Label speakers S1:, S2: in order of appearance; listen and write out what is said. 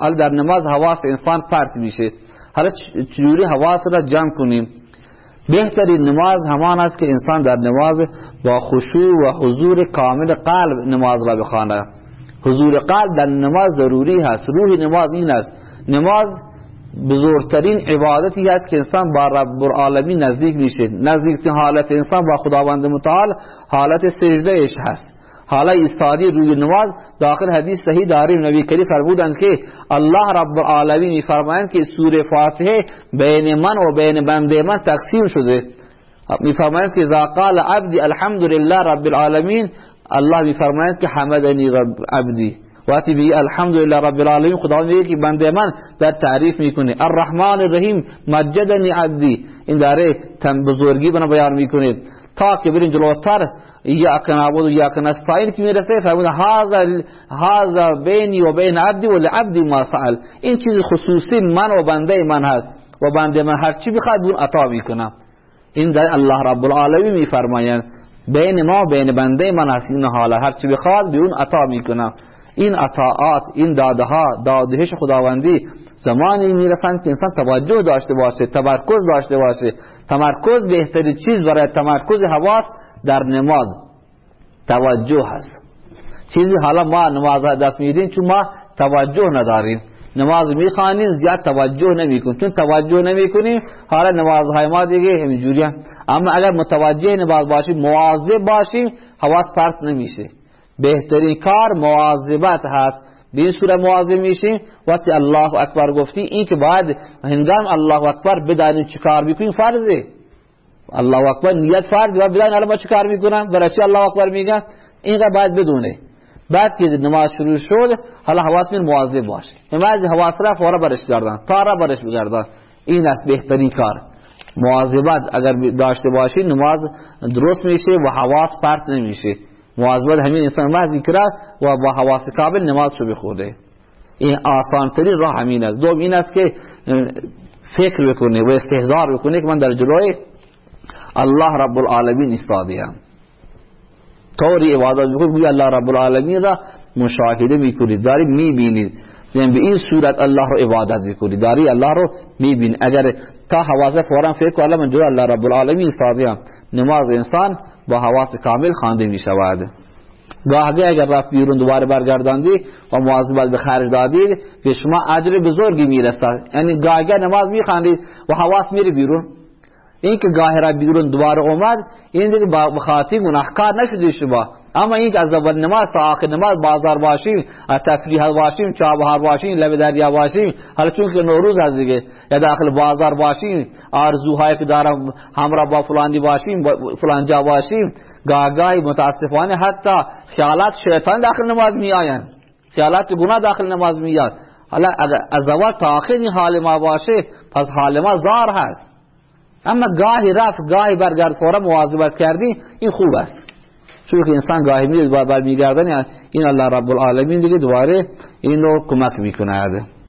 S1: حالا در نماز حواس انسان پرت میشه حالا چجوری حواس را جمع کنیم بهترین نماز همان است که انسان در نماز با خشوع و حضور کامل قلب نماز را بخواند حضور قلب در نماز ضروری هست روح نماز این است نماز بزرگترین عبادتی است که انسان با رب العالمین نزدیک میشه نزدیک حالت انسان با خداوند متعال حالت سجده اش هست حالا ایستادی روی نماز داخل حدیث صحیح داریم. نبی کریم فرمودند که الله رب العالمین میفرمایند که سوره فاتحه بین من و بین بنده من تقسیم شده. میفرمایند که اذا قال عبدی الحمد لله رب العالمین الله میفرمایند که حمدنی رب عبدی. وقتی بگی الحمدلله رب العالمین خدا میگه که بنده من در تعریف می‌کنه الرحمن الرحیم مجدنی عبدی. این داره بزرگی بنا بیان می‌کنه تا که برین جلوتر یا نعبد و یاک نستعین. که می‌رسه؟ فرمود هذا هذا بینی و بین عبدی و لعبدی ما سأل. این چیز خصوصی من و بنده من هست. و بنده من هر چی بخواد اون عطا می‌کنم. این در الله رب العالمین میفرمایند بین ما بین بنده من هست. این حالا هر چی بخواد به اون عطا می‌کنم. این عطاعات این داده ها دادهش خداوندی زمانی می‌رسند که انسان توجه داشته باشه تمرکز داشته باشه. تمرکز بهترین چیز برای تمرکز حواس در نماز. توجه هست. چیزی حالا ما نماز دست میدیم چون ما توجه نداریم. نماز می‌خوانیم زیاد توجه نمی‌کنیم. چون توجه نمی‌کنیم حالا نمازهای ما دیگه همینجوری اما اگر متوجه نماز باشیم مواظب باشیم حواس پرت نمیشه. بهترین کار مواظبت هست. به این صورت مواظب میشیم وقتی الله اکبر گفتی این که باید هنگام الله اکبر بدانیم چی کار می‌کنیم فرضه. الله اکبر نیت فرض و بدانیم الان ما چی کار می‌کنم؟ برای چی الله اکبر میگن اینقدر باید بدونه. بعد که نماز شروع شد حالا حواس من مواظب باشه نماز حواس را فورا برش گردن تا را برش بگردن این است بهترین کار. مواظبت اگر داشته باشی نماز درست میشه و حواس پرت نمیشه مواظبت همین انسان ما ذکر و با حواس کامل نماز رو بخوده این آسان ترین راه همین است. دوم این است که فکر بکنه و استهزار بکنه که من در جلوی الله رب العالمین ایستادیم طوری عبادت بکنید بگوی الله رب العالمین را مشاهده می‌کنید داری می‌بینید یعنی به این صورت الله رو عبادت بکنید داری الله رو می‌بینید اگر تا حواسه فورا فکر کنه من جلوی الله رب العالمین ایستادیم نماز انسان با حواس کامل خوانده می شود گاهی اگر رفت بیرون دوباره برگرداندی و مواظبت به خرج دادید به شما اجر بزرگی می‌رسد. یعنی گاهی نماز میخواندید و حواس میره بیرون. این که گاهی را بیرون دوباره اومد این دیگه با خاطی گناهکار نشدی شما اما این از اول نماز تا آخر نماز بازار باشیم تفریح باشیم چابهار باشیم لب دریا باشیم حالا چون که نوروز هست دیگه یا داخل بازار باشیم آرزوهایی که دارم همراه با فلانی باشیم فلان جا باشیم گاهی متاسفانه حتی خیالات شیطان داخل نماز می آیند خیالات گناه داخل نماز می آید حالا از اول تا آخر این حال ما باشه پس حال ما زار هست. اما گاهی رفت گاهی برگرد فورا مواظبت کردی این خوب است. چون که انسان گاهی میره بر میگردن این الله رب العالمین دیگه دوباره اینو کمک می‌کنه